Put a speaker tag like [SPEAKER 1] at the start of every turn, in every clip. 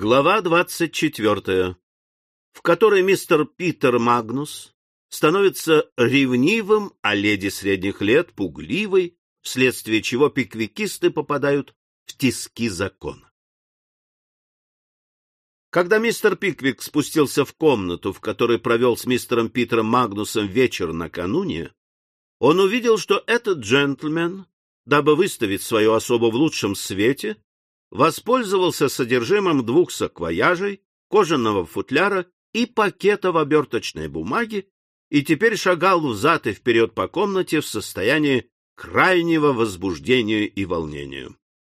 [SPEAKER 1] Глава двадцать четвертая, в которой мистер Питер Магнус становится ревнивым, а леди средних лет — пугливой, вследствие чего пиквикисты попадают в тиски закона. Когда мистер Пиквик спустился в комнату, в которой провел с мистером Питером Магнусом вечер накануне, он увидел, что этот джентльмен, дабы выставить свою особу в лучшем свете, воспользовался содержимым двух саквояжей, кожаного футляра и пакета в оберточной бумаге и теперь шагал взад и вперед по комнате в состоянии крайнего возбуждения и волнения.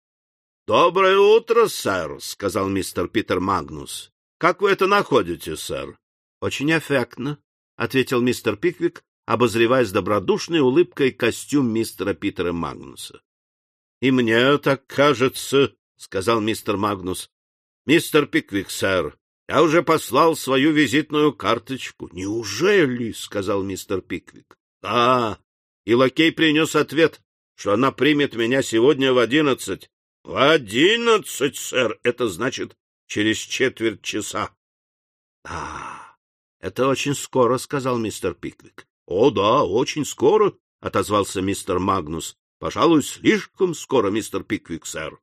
[SPEAKER 1] — Доброе утро, сэр, — сказал мистер Питер Магнус. — Как вы это находите, сэр? — Очень эффектно, — ответил мистер Пиквик, обозревая с добродушной улыбкой костюм мистера Питера Магнуса. — И мне так кажется, — сказал мистер Магнус. — Мистер Пиквик, сэр, я уже послал свою визитную карточку. — Неужели? — сказал мистер Пиквик. — Да. И лакей принес ответ, что она примет меня сегодня в одиннадцать. — В одиннадцать, сэр. Это значит через четверть часа. — Да, это очень скоро, — сказал мистер Пиквик. — О, да, очень скоро, — отозвался мистер Магнус. — Пожалуй, слишком скоро, мистер Пиквик, сэр.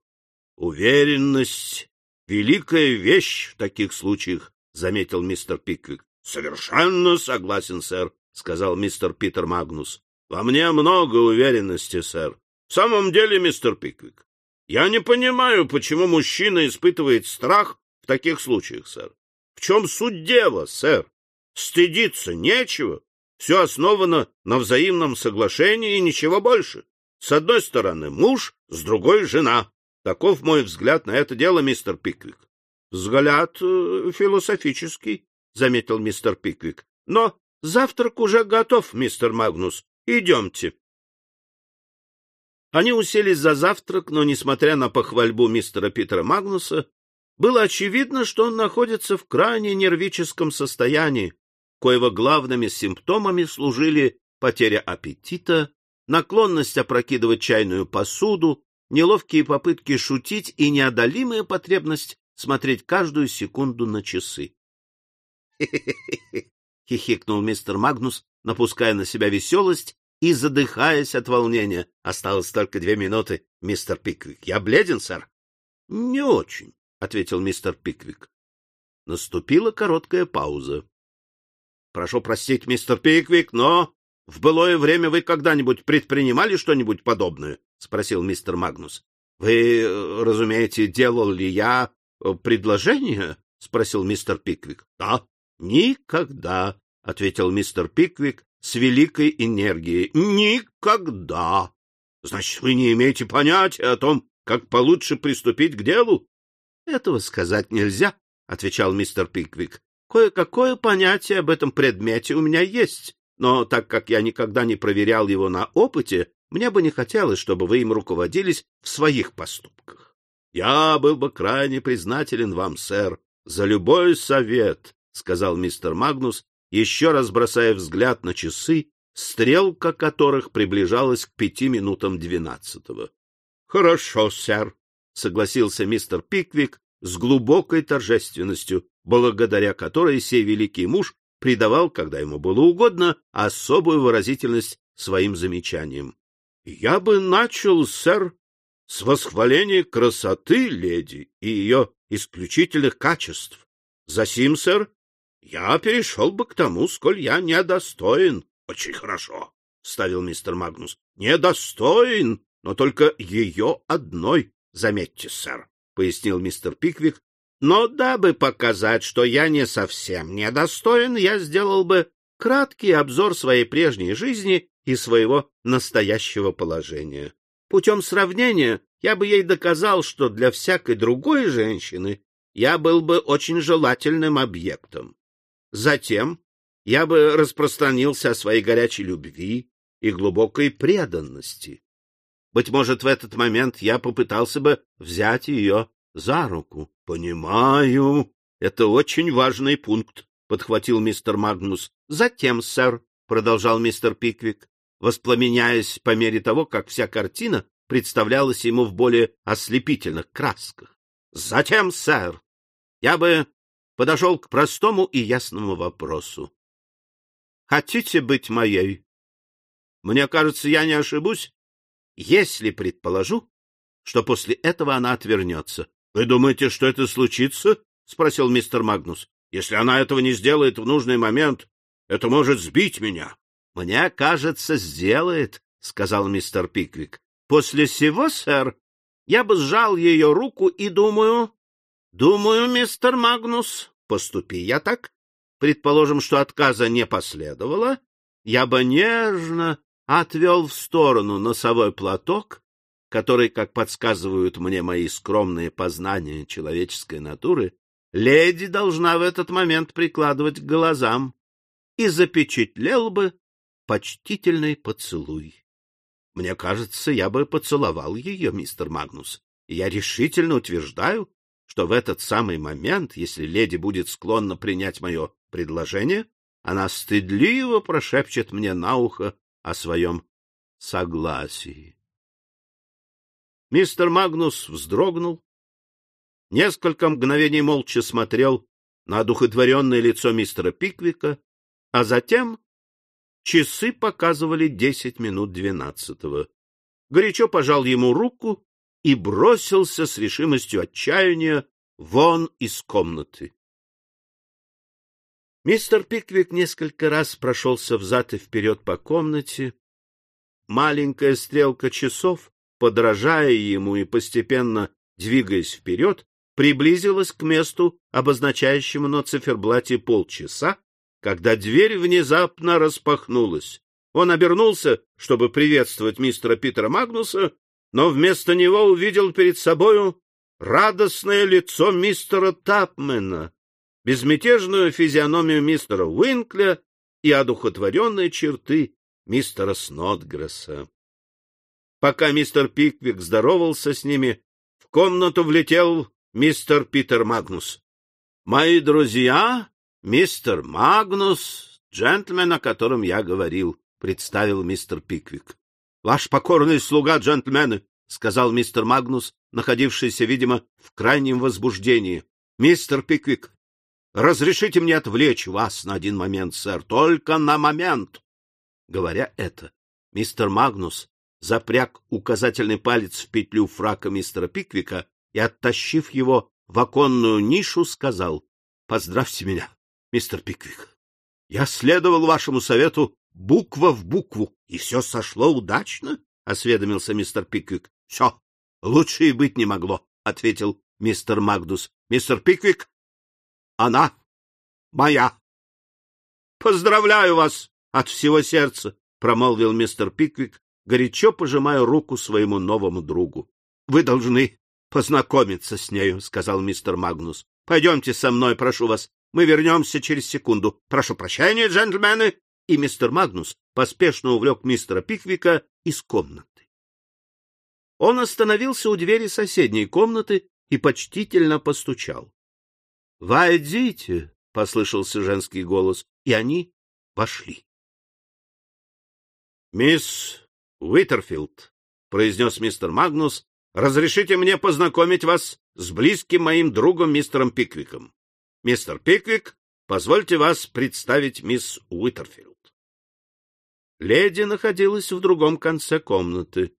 [SPEAKER 1] Уверенность — великая вещь в таких случаях, — заметил мистер Пиквик. — Совершенно согласен, сэр, — сказал мистер Питер Магнус. — Во мне много уверенности, сэр. В самом деле, мистер Пиквик, я не понимаю, почему мужчина испытывает страх в таких случаях, сэр. В чем суть дела, сэр? Стыдиться нечего. Все основано на взаимном соглашении и ничего больше. С одной стороны муж, с другой — жена. Таков мой взгляд на это дело, мистер Пиквик. — Взгляд э, философический, — заметил мистер Пиквик. — Но завтрак уже готов, мистер Магнус. Идемте. Они уселись за завтрак, но, несмотря на похвальбу мистера Питера Магнуса, было очевидно, что он находится в крайне нервическом состоянии, коего главными симптомами служили потеря аппетита, наклонность опрокидывать чайную посуду, неловкие попытки шутить и неодолимая потребность смотреть каждую секунду на часы. — хихикнул мистер Магнус, напуская на себя веселость и задыхаясь от волнения. — Осталось только две минуты, мистер Пиквик. Я бледен, сэр? — Не очень, — ответил мистер Пиквик. Наступила короткая пауза. — Прошу простить, мистер Пиквик, но в былое время вы когда-нибудь предпринимали что-нибудь подобное? — спросил мистер Магнус. — Вы, разумеете, делал ли я э, предложение? — спросил мистер Пиквик. — Да. — Никогда, — ответил мистер Пиквик с великой энергией. — Никогда. — Значит, вы не имеете понятия о том, как получше приступить к делу? — Этого сказать нельзя, — отвечал мистер Пиквик. — Кое-какое понятие об этом предмете у меня есть, но так как я никогда не проверял его на опыте, мне бы не хотелось, чтобы вы им руководились в своих поступках. Я был бы крайне признателен вам, сэр, за любой совет, — сказал мистер Магнус, еще раз бросая взгляд на часы, стрелка которых приближалась к пяти минутам двенадцатого. — Хорошо, сэр, — согласился мистер Пиквик с глубокой торжественностью, благодаря которой сей великий муж придавал, когда ему было угодно, особую выразительность своим замечаниям. Я бы начал, сэр, с восхваления красоты леди и ее исключительных качеств. Засим, сэр, я перешел бы к тому, сколь я недостоин. — Очень хорошо, — ставил мистер Магнус. — Недостоин, но только ее одной, заметьте, сэр, — пояснил мистер Пиквик. — Но дабы показать, что я не совсем недостоин, я сделал бы краткий обзор своей прежней жизни и своего настоящего положения. Путем сравнения я бы ей доказал, что для всякой другой женщины я был бы очень желательным объектом. Затем я бы распространился о своей горячей любви и глубокой преданности. Быть может, в этот момент я попытался бы взять ее за руку. — Понимаю, это очень важный пункт, — подхватил мистер Магнус. — Затем, сэр, — продолжал мистер Пиквик, воспламеняясь по мере того, как вся картина представлялась ему в более ослепительных красках. Затем, сэр, я бы подошел к простому и ясному вопросу. Хотите быть моей? Мне кажется, я не ошибусь, если предположу, что после этого она отвернется. — Вы думаете, что это случится? — спросил мистер Магнус. — Если она этого не сделает в нужный момент, это может сбить меня. — Мне кажется, сделает, — сказал мистер Пиквик. — После всего, сэр, я бы сжал ее руку и думаю... Думаю, мистер Магнус, поступи я так. Предположим, что отказа не последовало, я бы нежно отвел в сторону носовой платок, который, как подсказывают мне мои скромные познания человеческой натуры, леди должна в этот момент прикладывать к глазам, и запечатлел бы почтительный поцелуй. Мне кажется, я бы поцеловал ее, мистер Магнус, я решительно утверждаю, что в этот самый момент, если леди будет склонна принять мое предложение, она стыдливо прошепчет мне на ухо о своем согласии. Мистер Магнус вздрогнул, несколько мгновений молча смотрел на одухотворенное лицо мистера Пиквика, а затем часы показывали десять минут двенадцатого. Горячо пожал ему руку и бросился с решимостью отчаяния вон из комнаты. Мистер Пиквик несколько раз прошелся взад и вперед по комнате. Маленькая стрелка часов, подражая ему и постепенно двигаясь вперед, приблизилась к месту, обозначающему на циферблате полчаса, когда дверь внезапно распахнулась. Он обернулся, чтобы приветствовать мистера Питера Магнуса, но вместо него увидел перед собою радостное лицо мистера Тапмена, безмятежную физиономию мистера Уинкля и одухотворенные черты мистера Снотгресса. Пока мистер Пиквик здоровался с ними, в комнату влетел мистер Питер Магнус. — Мои друзья, мистер Магнус, джентльмен, о котором я говорил, — представил мистер Пиквик. — Ваш покорный слуга, джентльмены, — сказал мистер Магнус, находившийся, видимо, в крайнем возбуждении. — Мистер Пиквик, Разрешите мне отвлечь вас на один момент, сэр, только на момент. Говоря это, мистер Магнус запряг указательный палец в петлю фрака мистера Пиквика и, оттащив его в оконную нишу, сказал, — Поздравьте меня, мистер Пиквик. Я следовал вашему совету буква в букву, и все сошло удачно, — осведомился мистер Пиквик. — Все, лучше и быть не могло, — ответил мистер Магнус. — Мистер Пиквик, она моя. — Поздравляю вас от всего сердца, — промолвил мистер Пиквик, горячо пожимая руку своему новому другу. — Вы должны познакомиться с нею, — сказал мистер Магнус. — Пойдемте со мной, прошу вас. Мы вернемся через секунду. Прошу прощения, джентльмены. И мистер Магнус поспешно увлек мистера Пиквика из комнаты. Он остановился у двери соседней комнаты и почтительно постучал. — Войдите, — послышался женский голос, и они вошли. — Мисс Уиттерфилд, — произнес мистер Магнус, — разрешите мне познакомить вас с близким моим другом мистером Пиквиком. Мистер Пиквик, позвольте вас представить мисс Уиттерфилд. Леди находилась в другом конце комнаты.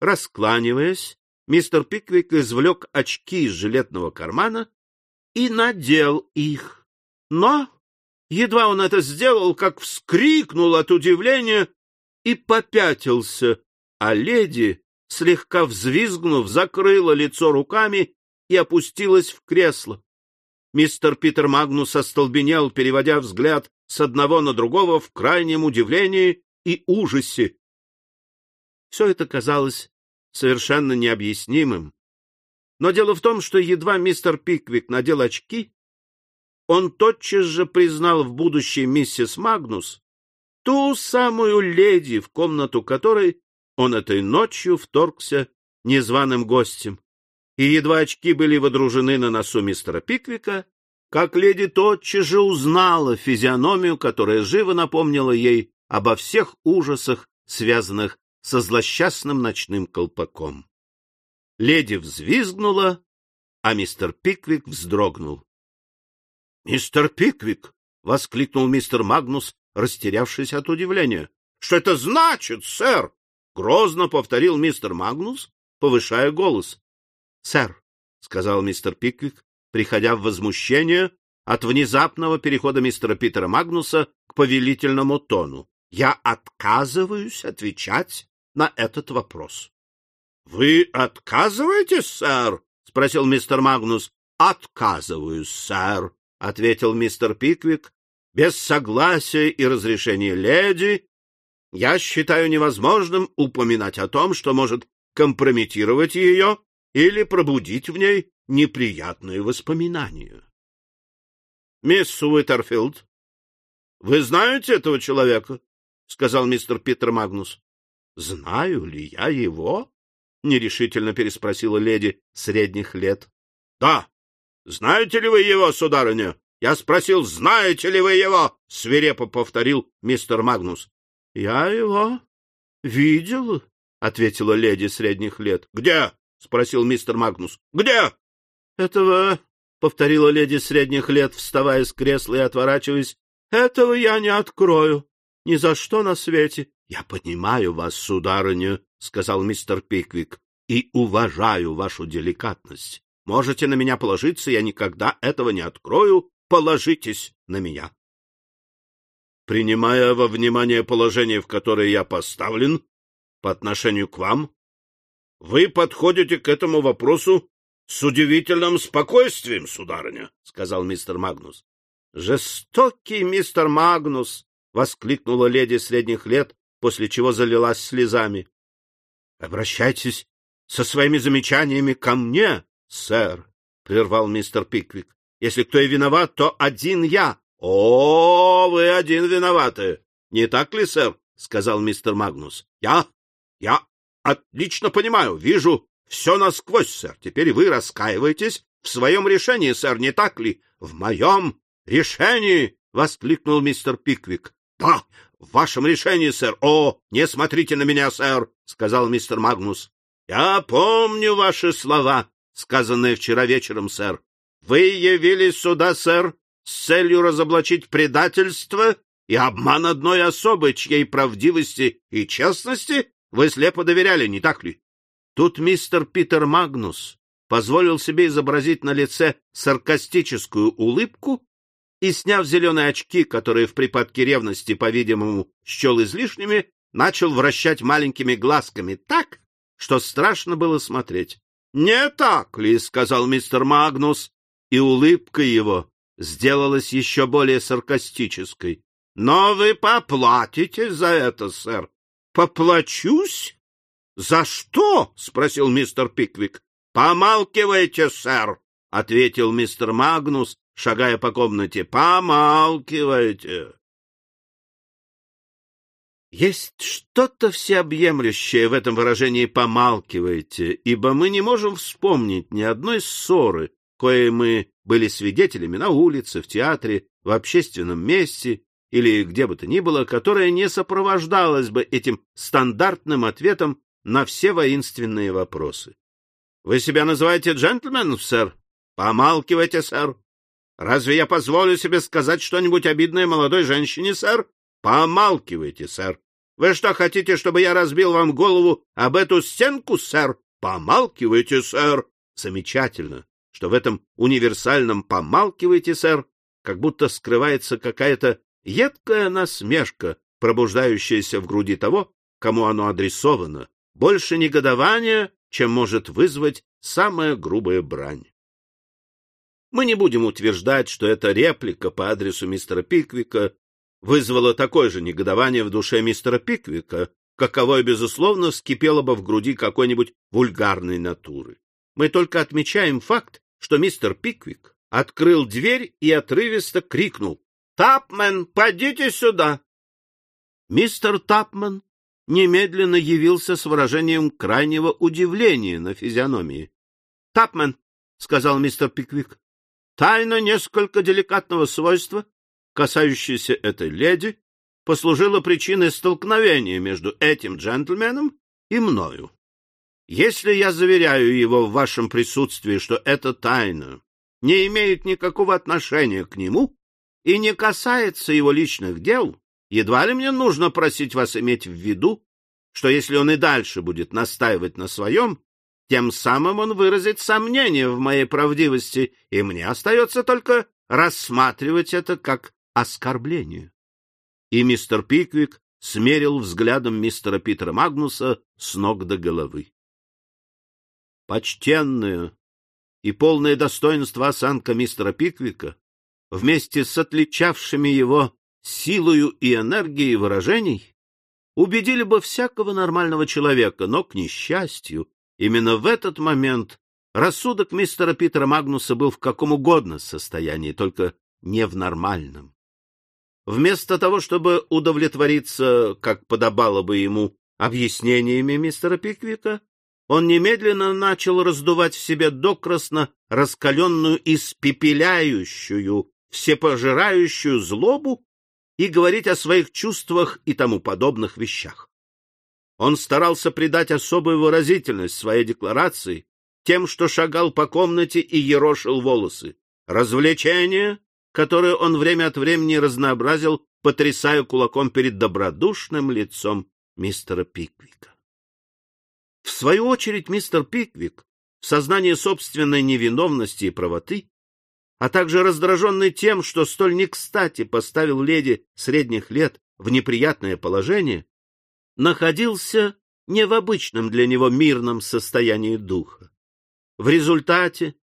[SPEAKER 1] Раскланиваясь, мистер Пиквик извлек очки из жилетного кармана и надел их. Но едва он это сделал, как вскрикнул от удивления и попятился, а леди, слегка взвизгнув, закрыла лицо руками и опустилась в кресло. Мистер Питер Магнус остолбенел, переводя взгляд с одного на другого в крайнем удивлении и ужасе. Все это казалось совершенно необъяснимым, но дело в том, что едва мистер Пиквик надел очки, он тотчас же признал в будущей миссис Магнус ту самую леди, в комнату которой он этой ночью вторгся незваным гостем. И едва очки были водружены на носу мистера Пиквика, как леди тотчас же узнала физиономию, которая живо напомнила ей обо всех ужасах, связанных со злосчастным ночным колпаком. Леди взвизгнула а мистер Пиквик вздрогнул. — Мистер Пиквик! — воскликнул мистер Магнус, растерявшись от удивления. — Что это значит, сэр? — грозно повторил мистер Магнус, повышая голос. — Сэр, — сказал мистер Пиквик, приходя в возмущение от внезапного перехода мистера Питера Магнуса к повелительному тону, — я отказываюсь отвечать на этот вопрос. — Вы отказываетесь, сэр? — спросил мистер Магнус. — Отказываюсь, сэр, — ответил мистер Пиквик. — Без согласия и разрешения леди я считаю невозможным упоминать о том, что может компрометировать ее или пробудить в ней неприятные воспоминания. — Мисс Уиттерфилд, вы знаете этого человека? — сказал мистер Питер Магнус. — Знаю ли я его? — нерешительно переспросила леди средних лет. — Да. Знаете ли вы его, сударыня? Я спросил, знаете ли вы его? — свирепо повторил мистер Магнус. — Я его видел, — ответила леди средних лет. — Где? — спросил мистер Магнус. — Где? — Этого, — повторила леди средних лет, вставая с кресла и отворачиваясь, — этого я не открою. Ни за что на свете. — Я понимаю вас, сударыня, — сказал мистер Пиквик, — и уважаю вашу деликатность. Можете на меня положиться, я никогда этого не открою. Положитесь на меня. Принимая во внимание положение, в которое я поставлен, по отношению к вам, вы подходите к этому вопросу с удивительным спокойствием, сударыня, — сказал мистер Магнус. — Жестокий мистер Магнус! — воскликнула леди средних лет, после чего залилась слезами. — Обращайтесь со своими замечаниями ко мне, сэр, — прервал мистер Пиквик. — Если кто и виноват, то один я. — О, вы один виноваты. Не так ли, сэр? — сказал мистер Магнус. — Я? Я отлично понимаю, вижу все насквозь, сэр. Теперь вы раскаиваетесь в своем решении, сэр, не так ли? — В моем решении! — воскликнул мистер Пиквик. — Да, в вашем решении, сэр. О, не смотрите на меня, сэр, — сказал мистер Магнус. — Я помню ваши слова, сказанные вчера вечером, сэр. Вы явились сюда, сэр, с целью разоблачить предательство и обман одной особы, чьей правдивости и честности вы слепо доверяли, не так ли? Тут мистер Питер Магнус позволил себе изобразить на лице саркастическую улыбку и, сняв зеленые очки, которые в припадке ревности, по-видимому, счел излишними, начал вращать маленькими глазками так, что страшно было смотреть. — Не так ли? — сказал мистер Магнус, и улыбка его сделалась еще более саркастической. — Но вы поплатите за это, сэр. — Поплачусь? — За что? — спросил мистер Пиквик. — Помалкивайте, сэр, — ответил мистер Магнус, шагая по комнате. — Помалкивайте. Есть что-то всеобъемлющее в этом выражении «помалкивайте», ибо мы не можем вспомнить ни одной ссоры, коей мы были свидетелями на улице, в театре, в общественном месте или где бы то ни было, которая не сопровождалась бы этим стандартным ответом на все воинственные вопросы. — Вы себя называете джентльменом, сэр? — Помалкивайте, сэр. — Разве я позволю себе сказать что-нибудь обидное молодой женщине, сэр? Помалкивайте, сэр. Вы что, хотите, чтобы я разбил вам голову об эту стенку, сэр? Помалкивайте, сэр. Замечательно, что в этом универсальном «помалкивайте, сэр» как будто скрывается какая-то едкая насмешка, пробуждающаяся в груди того, кому оно адресовано, больше негодования, чем может вызвать самая грубая брань. Мы не будем утверждать, что эта реплика по адресу мистера Пиквика вызвало такое же негодование в душе мистера Пиквика, каковое, безусловно, вскипело бы в груди какой-нибудь вульгарной натуры. Мы только отмечаем факт, что мистер Пиквик открыл дверь и отрывисто крикнул «Тапмен, подите сюда!» Мистер Тапмен немедленно явился с выражением крайнего удивления на физиономии. — Тапмен, — сказал мистер Пиквик, — тайна несколько деликатного свойства касающаяся этой леди, послужила причиной столкновения между этим джентльменом и мною. Если я заверяю его в вашем присутствии, что эта тайна не имеет никакого отношения к нему и не касается его личных дел, едва ли мне нужно просить вас иметь в виду, что если он и дальше будет настаивать на своем, тем самым он выразит сомнение в моей правдивости, и мне остается только рассматривать это как оскорбление. И мистер Пиквик смерил взглядом мистера Питера Магнуса с ног до головы. Почтенная и полное достоинство осанка мистера Пиквика вместе с отличавшими его силою и энергией выражений убедили бы всякого нормального человека, но, к несчастью, именно в этот момент рассудок мистера Питера Магнуса был в каком угодно состоянии, только не в нормальном. Вместо того, чтобы удовлетвориться, как подобало бы ему, объяснениями мистера Пиквика, он немедленно начал раздувать в себе докрасно раскаленную, испепеляющую, всепожирающую злобу и говорить о своих чувствах и тому подобных вещах. Он старался придать особую выразительность своей декларации тем, что шагал по комнате и ерошил волосы. Развлечение, которое он время от времени разнообразил, потрясая кулаком перед добродушным лицом мистера Пиквика. В свою очередь мистер Пиквик в сознании собственной невиновности и правоты а также раздраженный тем, что столь не кстати поставил леди средних лет в неприятное положение, находился не в обычном для него мирном состоянии духа. В результате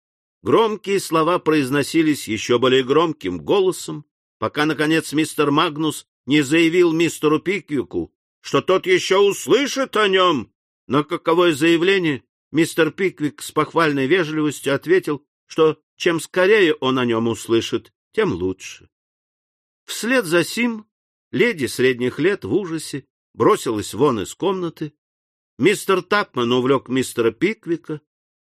[SPEAKER 1] громкие слова произносились еще более громким голосом, пока, наконец, мистер Магнус не заявил мистеру Пиквику, что тот еще услышит о нем. На каковое заявление мистер Пиквик с похвальной вежливостью ответил, что чем скорее он о нем услышит, тем лучше. Вслед за сим леди средних лет в ужасе бросилась вон из комнаты. Мистер Тапман увлек мистера Пиквика,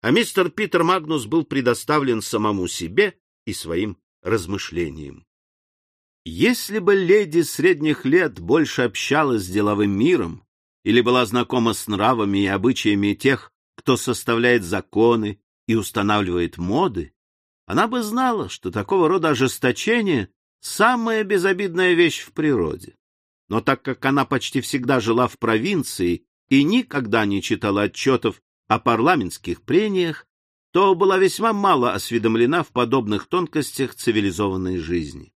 [SPEAKER 1] а мистер Питер Магнус был предоставлен самому себе и своим размышлениям. Если бы леди средних лет больше общалась с деловым миром или была знакома с нравами и обычаями тех, кто составляет законы и устанавливает моды, она бы знала, что такого рода ожесточение — самая безобидная вещь в природе. Но так как она почти всегда жила в провинции и никогда не читала отчетов о парламентских прениях, то была весьма мало осведомлена в подобных тонкостях цивилизованной жизни.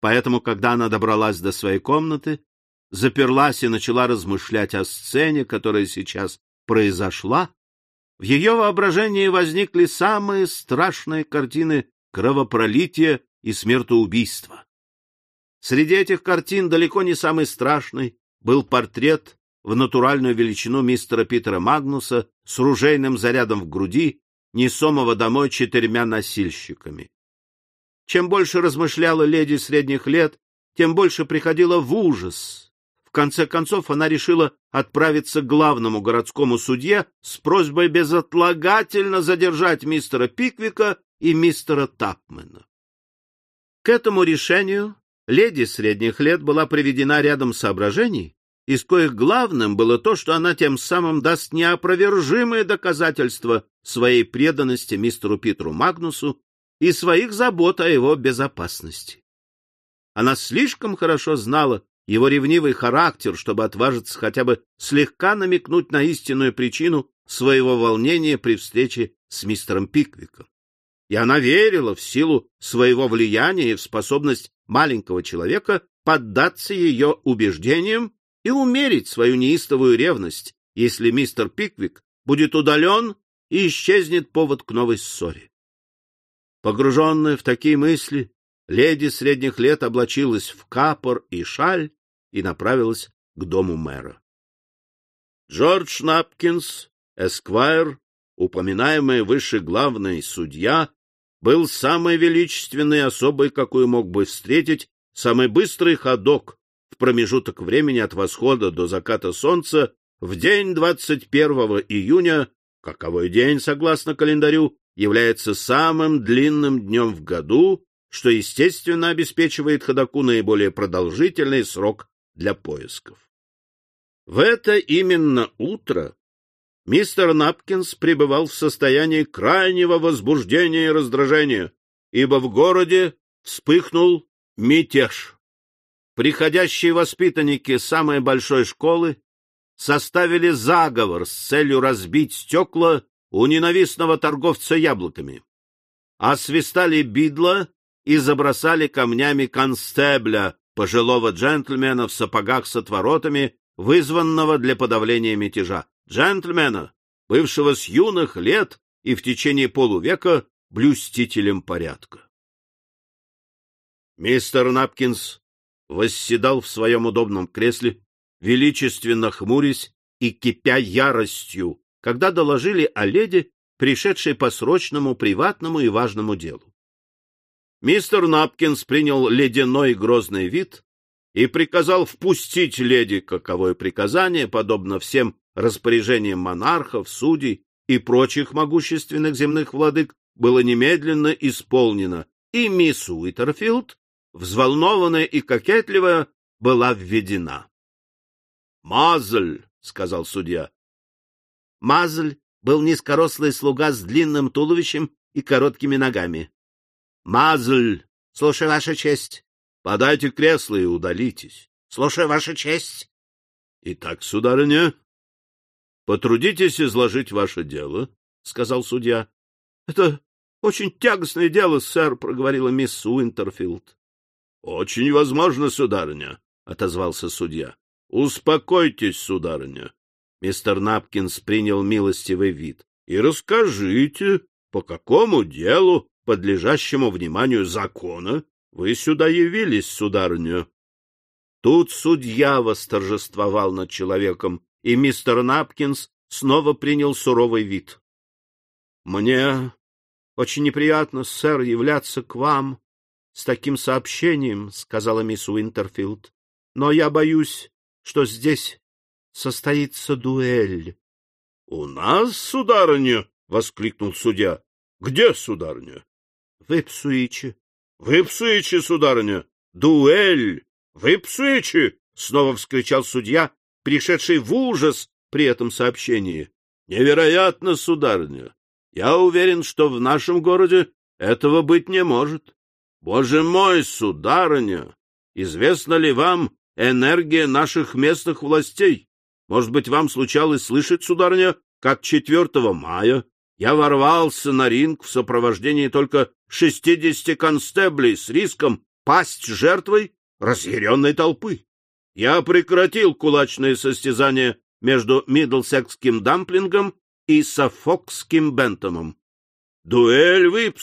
[SPEAKER 1] Поэтому, когда она добралась до своей комнаты, заперлась и начала размышлять о сцене, которая сейчас произошла, в ее воображении возникли самые страшные картины кровопролития и смертоубийства. Среди этих картин далеко не самый страшный был портрет в натуральную величину мистера Питера Магнуса с ружейным зарядом в груди, несомого домой четырьмя носильщиками. Чем больше размышляла леди средних лет, тем больше приходила в ужас конце концов она решила отправиться к главному городскому судье с просьбой безотлагательно задержать мистера Пиквика и мистера Тапмена. К этому решению леди средних лет была приведена рядом соображений, из коих главным было то, что она тем самым даст неопровержимые доказательства своей преданности мистеру Питеру Магнусу и своих забот о его безопасности. Она слишком хорошо знала его ревнивый характер, чтобы отважиться хотя бы слегка намекнуть на истинную причину своего волнения при встрече с мистером Пиквиком. И она верила в силу своего влияния и в способность маленького человека поддаться ее убеждениям и умерить свою неистовую ревность, если мистер Пиквик будет удален и исчезнет повод к новой ссоре. Погруженная в такие мысли, леди средних лет облачилась в капор и шаль и направилась к дому мэра. Джордж Напкинс, эсквайр, упоминаемый выше главный судья, был самой величественной особой, какую мог бы встретить самый быстрый ходок в промежуток времени от восхода до заката солнца в день 21 июня, каковой день, согласно календарю, является самым длинным днем в году, что, естественно, обеспечивает ходоку наиболее продолжительный срок для поисков. В это именно утро Мистер Напкинс пребывал в состоянии крайнего возбуждения и раздражения, ибо в городе вспыхнул мятеж. Приходящие воспитанники самой большой школы составили заговор с целью разбить стекла у ненавистного торговца яблоками. Освистали бидла и забросали камнями констебля, пожилого джентльмена в сапогах с отворотами, вызванного для подавления мятежа. Джентльмена, бывшего с юных лет и в течение полувека блюстителем порядка. Мистер Напкинс восседал в своем удобном кресле, величественно хмурясь и кипя яростью, когда доложили о леди, пришедшей по срочному, приватному и важному делу. Мистер Напкинс принял ледяной грозный вид и приказал впустить леди, каковое приказание, подобно всем распоряжениям монархов, судей и прочих могущественных земных владык, было немедленно исполнено, и мисс Уитерфилд, взволнованная и кокетливая, была введена. — Мазль, — сказал судья. Мазль был низкорослый слуга с длинным туловищем и короткими ногами. — Мазль! — Слушай, Ваша честь. — Подайте кресло и удалитесь. — Слушай, Ваша честь. — Итак, сударыня, потрудитесь изложить ваше дело, — сказал судья. — Это очень тягостное дело, сэр, — проговорила мисс Уинтерфилд. — Очень возможно, сударыня, — отозвался судья. — Успокойтесь, сударыня. Мистер Напкинс принял милостивый вид. — И расскажите, по какому делу, подлежащему вниманию закона, вы сюда явились, сударыня? Тут судья восторжествовал над человеком, и мистер Напкинс снова принял суровый вид. — Мне очень неприятно, сэр, являться к вам с таким сообщением, — сказала мисс Уинтерфилд. — Но я боюсь, что здесь состоится дуэль. — У нас, сударыня? — воскликнул судья. — Где, сударыня? — В Ипсуиче. — В Ипсуиче, сударыня? Дуэль! В Ипсуиче! — снова вскричал судья, пришедший в ужас при этом сообщении. — Невероятно, сударыня! Я уверен, что в нашем городе этого быть не может. Боже мой, сударыня! Известна ли вам энергия наших местных властей? Может быть, вам случалось слышать, сударыня, как 4 мая я ворвался на ринг в сопровождении только шестидесяти констеблей с риском пасть жертвой разъяренной толпы. Я прекратил кулачные состязания между Миддлсекским дамплингом и Софокским бентомом. Дуэль в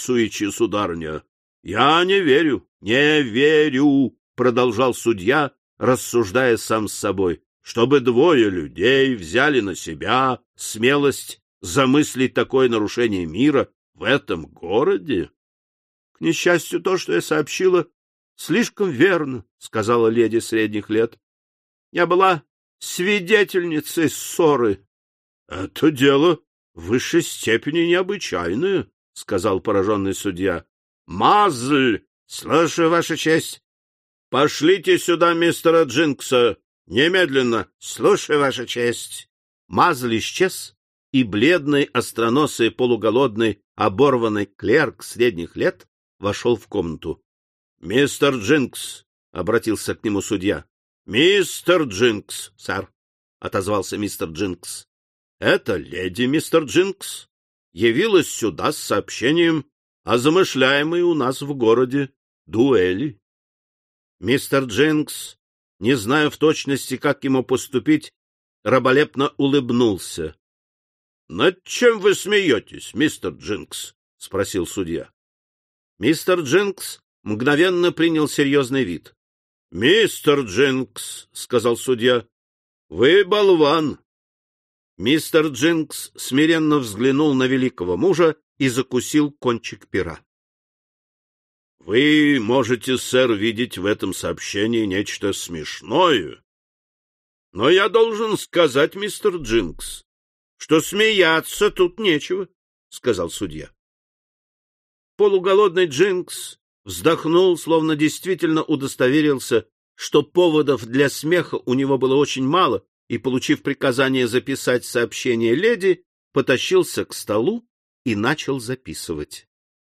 [SPEAKER 1] сударыня. Я не верю, не верю, продолжал судья, рассуждая сам с собой, чтобы двое людей взяли на себя смелость замыслить такое нарушение мира в этом городе. К несчастью, то, что я сообщила, слишком верно, сказала леди средних лет. Я была свидетельницей ссоры. — Это дело в высшей степени необычайное, — сказал пораженный судья. — Мазль! Слушаю, Ваша честь. — Пошлите сюда мистера Джинкса. Немедленно. Слушаю, Ваша честь. Мазль исчез, и бледный, остроносый, полуголодный, оборванный клерк средних лет вошел в комнату. — Мистер Джинкс, — обратился к нему судья, — Мистер Джинкс, сэр, — отозвался мистер Джинкс. — Это леди, мистер Джинкс, явилась сюда с сообщением о замышляемой у нас в городе дуэли. Мистер Джинкс, не зная в точности, как ему поступить, раболепно улыбнулся. — Над чем вы смеетесь, мистер Джинкс? — спросил судья. Мистер Джинкс мгновенно принял серьезный вид. — Мистер Джинкс, — сказал судья, — вы болван. Мистер Джинкс смиренно взглянул на великого мужа и закусил кончик пера. — Вы можете, сэр, видеть в этом сообщении нечто смешное. Но я должен сказать, мистер Джинкс, что смеяться тут нечего, — сказал судья. Полуголодный Джинкс вздохнул, словно действительно удостоверился, что поводов для смеха у него было очень мало, и, получив приказание записать сообщение леди, потащился к столу и начал записывать.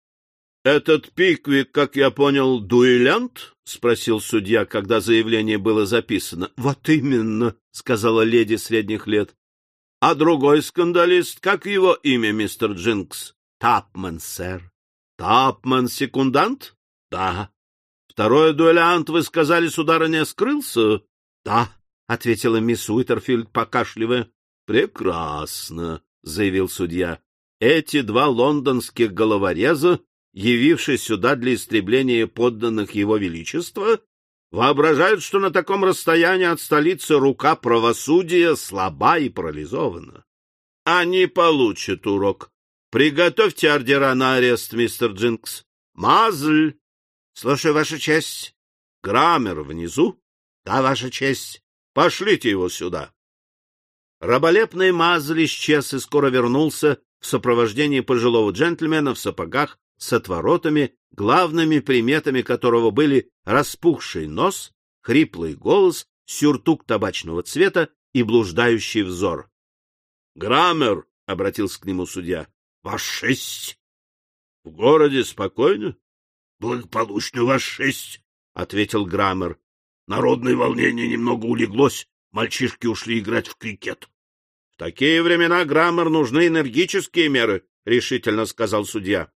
[SPEAKER 1] — Этот Пиквик, как я понял, дуэлянт? — спросил судья, когда заявление было записано. — Вот именно, — сказала леди средних лет. — А другой скандалист, как его имя, мистер Джинкс? — Тапман, сэр. — Тапман секундант? — Да. — Второй дуэлянт, вы сказали, сударыня, скрылся? — Да, — ответила мисс Уитерфилд, покашливая. — Прекрасно, — заявил судья. — Эти два лондонских головореза, явившись сюда для истребления подданных его величества, воображают, что на таком расстоянии от столицы рука правосудия слаба и парализована. Они получат урок. Приготовьте ордера на арест, мистер Джинкс. Мазль! Слушаю, Ваша честь. Граммер внизу? Да, Ваша честь. Пошлите его сюда. Раболепный Мазль исчез и скоро вернулся в сопровождении пожилого джентльмена в сапогах с отворотами, главными приметами которого были распухший нос, хриплый голос, сюртук табачного цвета и блуждающий взор. — Граммер, — обратился к нему судья, — ваш шесть. — В городе спокойно? — Благополучно, ваш шесть, — ответил Граммер. Народное волнение немного улеглось, мальчишки ушли играть в крикет. — В такие времена, Граммер, нужны энергические меры, — решительно сказал судья. —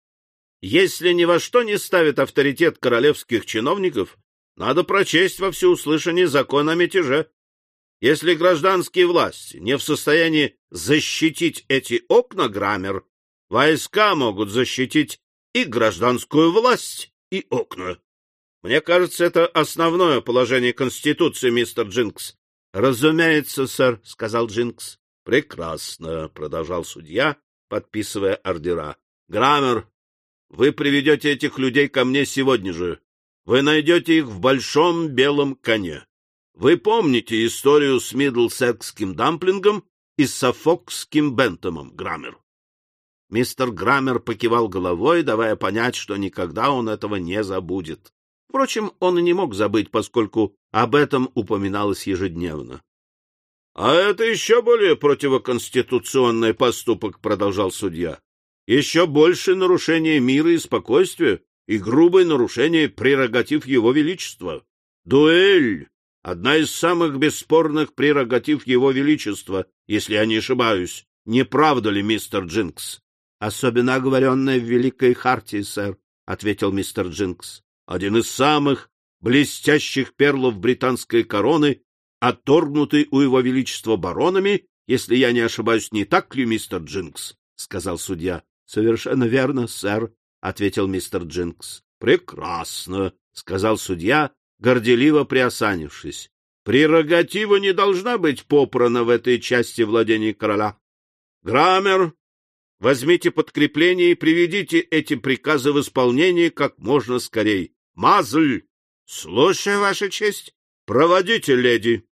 [SPEAKER 1] Если ни во что не ставит авторитет королевских чиновников, надо прочесть во всеуслышание закон о мятеже. Если гражданские власти не в состоянии защитить эти окна, Граммер, войска могут защитить и гражданскую власть, и окна. Мне кажется, это основное положение Конституции, мистер Джинкс. — Разумеется, сэр, — сказал Джинкс. — Прекрасно, — продолжал судья, подписывая ордера. — Граммер, вы приведете этих людей ко мне сегодня же. Вы найдете их в большом белом коне. Вы помните историю с мидлсекским дамплингом и софокским бентомом, Граммер? Мистер Граммер покивал головой, давая понять, что никогда он этого не забудет. Впрочем, он и не мог забыть, поскольку об этом упоминалось ежедневно. — А это еще более противоконституционный поступок, — продолжал судья. — Еще больше нарушение мира и спокойствия и грубое нарушение прерогатив его величества. Дуэль — одна из самых бесспорных прерогатив его величества, если я не ошибаюсь. Не правда ли, мистер Джинкс? — Особенно оговоренная в Великой Хартии, сэр, — ответил мистер Джинкс один из самых блестящих перлов британской короны, отторгнутый у его величества баронами, если я не ошибаюсь, не так ли, мистер Джинкс? — сказал судья. — Совершенно верно, сэр, — ответил мистер Джинкс. — Прекрасно, — сказал судья, горделиво приосанившись. — Прерогатива не должна быть попрана в этой части владений короля. Граммер, возьмите подкрепление и приведите эти приказы в исполнение как можно скорей. Мазль! — Слушаю, Ваша честь. — Проводите, леди.